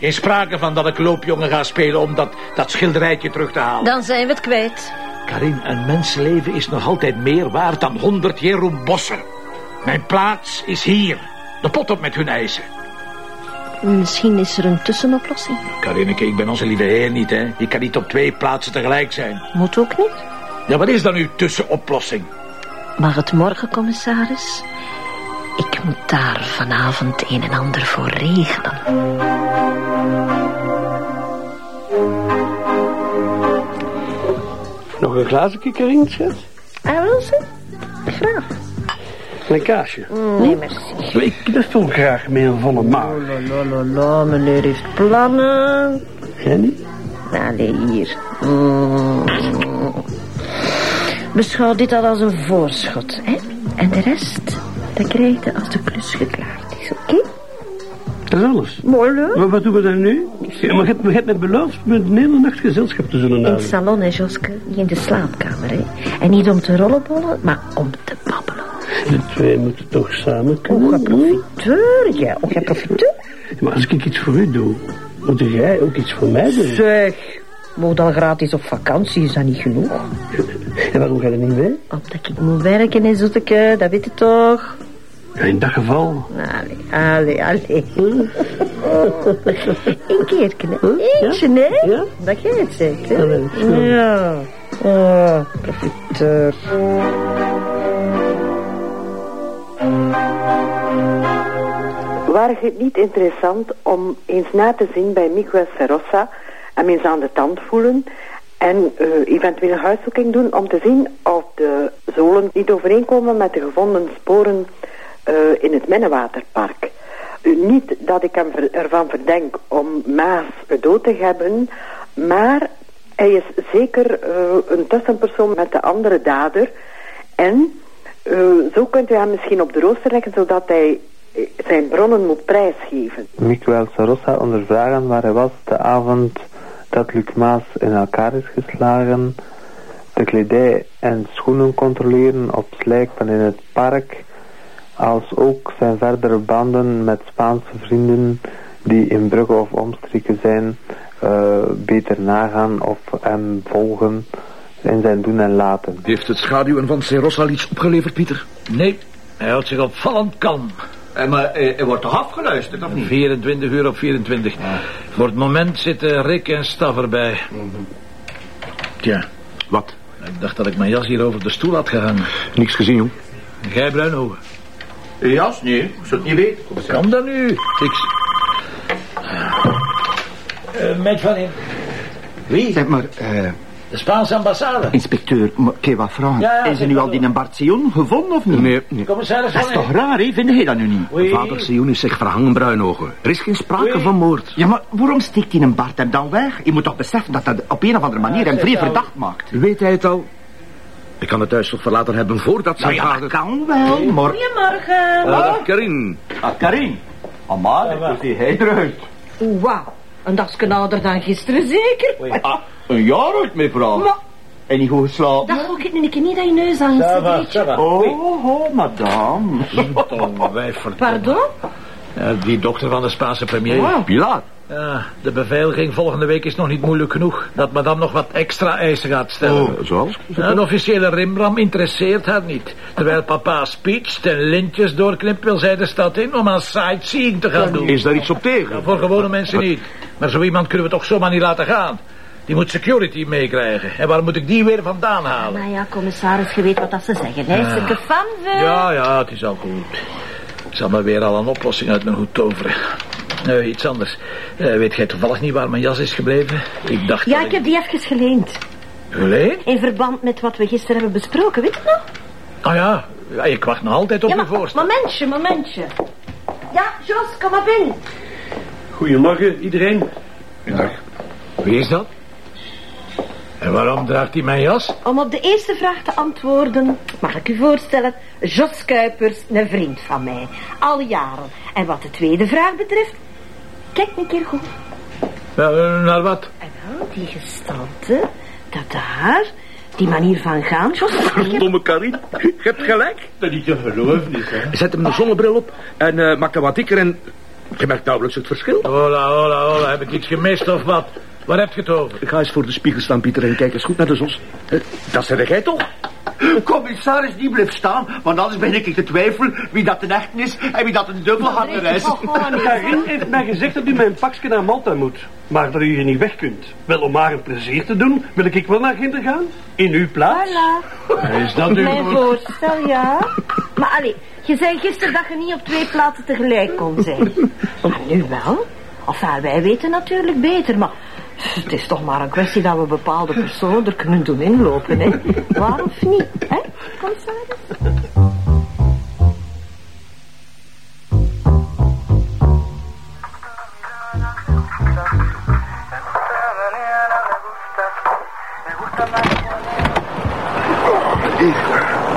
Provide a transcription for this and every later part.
Geen sprake van dat ik loopjongen ga spelen om dat, dat schilderijtje terug te halen. Dan zijn we het kwijt. Karin, een mensenleven is nog altijd meer waard dan honderd Jeroen Bossen. Mijn plaats is hier. De pot op met hun eisen. Misschien is er een tussenoplossing. Karineke, ik ben onze lieve heer niet, hè. Je kan niet op twee plaatsen tegelijk zijn. Moet ook niet. Ja, wat is dan uw tussenoplossing? Maar het morgen, commissaris. Ik moet daar vanavond een en ander voor regelen. Nog een glazen kikkerien, schat? Ah, wil ze? Graag. Een kaasje. Nee, merci. Ik knuffel graag met een volle maag. Lolololo, meneer heeft plannen. Jij niet? Allee, hier. Mm. Beschouw dit al als een voorschot, hè? En de rest, dat krijg je als de klus geklaard is, oké? Dat is alles. Mooi, leuk. Maar wat doen we dan nu? Ja, maar je hebt, je hebt me beloofd me de hele nacht gezelschap te zullen In het houden. salon, hè, Joske. Niet in de slaapkamer, hè. En niet om te rollenbollen, maar om te babbelen. De twee moeten toch samen Oh, kunnen. jij profiteur, ja. Oh, jij profiteur. Maar als ik iets voor u doe, moet jij ook iets voor mij doen. Zeg, moet dan gratis op vakantie, is dat niet genoeg? En waarom ga je niet mee? Omdat ik moet werken, hè, zoeteke, dat weet je toch? Ja, in dat geval. Allee, allee, allee. Een keertje. Eentje, hè? Ja? Dat jij het zegt, hè? Ja. Oh, profiteur. Waar het niet interessant om eens na te zien bij Miguel Serrosa en eens aan de tand voelen en eh, eventueel een huiszoeking doen om te zien of de zolen niet overeenkomen met de gevonden sporen eh, in het Minnewaterpark. Niet dat ik hem ervan verdenk om Maas dood te hebben, maar hij is zeker eh, een tussenpersoon met de andere dader en eh, zo kunt u hem misschien op de rooster leggen zodat hij eh, zijn bronnen moet prijsgeven. Miguel Sarossa ondervragen waar hij was de avond dat Luc Maas in elkaar is geslagen. De kledij en schoenen controleren op slijpen in het park. Als ook zijn verdere banden met Spaanse vrienden die in Brugge of omstreken zijn. eh, beter nagaan of hem volgen in zijn doen en laten. Heeft het schaduwen van Seros al iets opgeleverd, Pieter? Nee, hij houdt zich opvallend kalm. Eh, maar hij wordt toch afgeluisterd, of 24 uur op 24. Voor het moment zitten Rick en Stav erbij. Tja, Wat? ik dacht dat ik mijn jas hier over de stoel had gehangen. Niks gezien, jong. Gij Bruinhoven. Jas? Nee, ik zou het niet weten. Kan dat nu? Tiks. Uh, met van in. Wie? Zeg maar, eh, De Spaanse ambassade. inspecteur, maar ik heb wat vragen. Ja, ja, is er nu al die een Bart Sion gevonden of niet? Nee, nee. Commissaris Dat is van toch raar, hè? Vind jij dat nu niet? Oei. Vader Sioen is zich verhangen bruinogen. Er is geen sprake van moord. Ja, maar waarom steekt hij een Bart hem dan weg? Je moet toch beseffen dat dat op een of andere manier hem zeg vrij verdacht maakt. Weet hij het al? Ik kan het thuis toch verlaten hebben voordat Nou zijn ja, vader... dat kan wel, maar... Goedemorgen. Eh, dag, Karin. Ah, Karin. Amai, hoe ziet hij eruit? Oeh, wauw. Een dagje ouder dan gisteren, zeker? Ah, een jaar uit, mevrouw. Maar- En niet goed geslapen? Dat ook een keer niet dat je neus ça va. Oh, oh, madame. Wij verdomme. Pardon? Ja, die dokter van de Spaanse premier. Wow. Pilar. Ja, de beveiliging volgende week is nog niet moeilijk genoeg. Dat madame nog wat extra eisen gaat stellen. Oh, zoals? Ja, Een officiële rimram interesseert haar niet. Terwijl papa speech en lintjes doorknipt wil zij de stad in om aan sightseeing te gaan doen. Is daar iets op tegen? Voor gewone mensen niet. Maar zo iemand kunnen we toch zomaar niet laten gaan. Die moet security meekrijgen. En waar moet ik die weer vandaan halen? Nou ja, commissaris, je weet wat dat ze zeggen, hè? Ze fan van. Ja, ja, het is al goed. Ik zal maar weer al een oplossing uit mijn hoed toveren. Nee, iets anders. Eh, weet jij toevallig niet waar mijn jas is gebleven? Ik dacht... Ja, ik heb die even geleend. Geleend? In verband met wat we gisteren hebben besproken, weet je nog? Ah ja, ja, ik wacht nog altijd op Ja, maar voorstel. momentje, momentje. Ja, Jos, kom maar binnen. Goedemorgen, iedereen. Wie is dat? En waarom draagt hij mijn jas? Om op de eerste vraag te antwoorden, mag ik u voorstellen, Jos Kuipers, een vriend van mij. Al jaren. En wat de tweede vraag betreft, kijk een keer goed. Ja, eh, naar wat? En wel, die gestalte, dat daar, die manier van gaan, Jos. Domme Karin, je hebt gelijk. Dat niet te geloven is, hè. Zet hem een zonnebril op en eh maak hem wat dikker en... Je merkt nauwelijks het verschil. Hola, hola, hola. Heb ik iets gemist of wat? Waar heb je het over? Ga eens voor de spiegel staan, Pieter, en kijk eens goed naar de zos. Eh, Dat zeg jij toch? Commissaris, die blijft staan, want anders ben ik te twijfelen wie dat een echt is en wie dat een dubbelhanger is. Karin heeft mij gezegd dat u mijn pakje naar Malta moet. Maar dat u hier niet weg kunt. Wel, om haar een plezier te doen, wil ik wel naar Ginder gaan. In uw plaats. Voilà. Is dat uw Mijn voorstel, ja. Maar allee, je zei gisteren dat je niet op twee plaatsen tegelijk kon zijn. Maar nu wel. Enfin, wij weten natuurlijk beter, maar... Het is toch maar een kwestie dat we bepaalde personen er kunnen doen inlopen, hè? Waar of niet, hè, commissaris?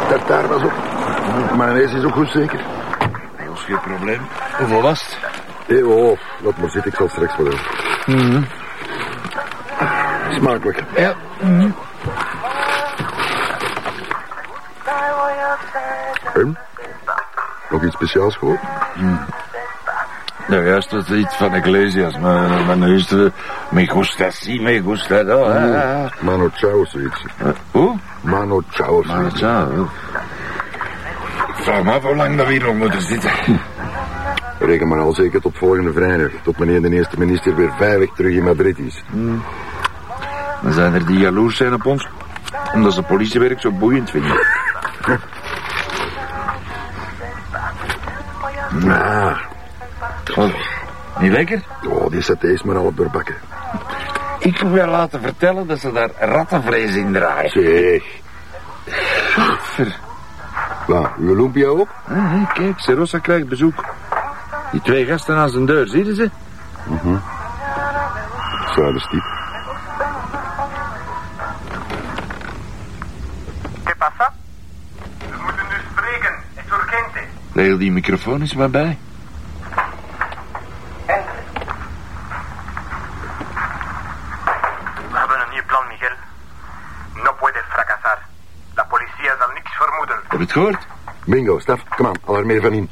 Tartaar was op. Mayonaise is ook goed zeker. Dat is geen probleem. Hoeveel was het? Eh, oh, laat maar zitten, ik zal straks wel doen. Smakelijk. Ja. En? Nog iets speciaals gehoord? Nou, juist was iets van Iglesias, maar, maar nu is het... Me gusta si, me gusta do. ah. Mano Chao zoiets. Hoe? Mano Chao zoiets. ja, Ik vraag me af hoe lang dat we hier nog moeten zitten. Reken maar al zeker tot volgende vrijdag. Tot meneer de eerste minister weer veilig terug in Madrid is. Dan zijn er die jaloers zijn op ons. Omdat ze politiewerk zo boeiend vinden. Oh, niet lekker? oh, die saté is maar half doorbakken. Ik heb me laten vertellen dat ze daar rattenvlees in draaien. Zeg. Ver. Nou, uw lumpia ook? Ah, hé, kijk, Serosa krijgt bezoek. Die twee gasten aan zijn deur, zie je ze? Zuiderstiep. ¿Qué pasa? We moeten nu spreken. Es urgente. Regel die microfoon eens maar bij. We hebben een nieuw plan, Miguel. No puede fracasar. La policía zal niks vermoeden. Heb je het gehoord? Bingo, staf, kom aan, alarmeer van in.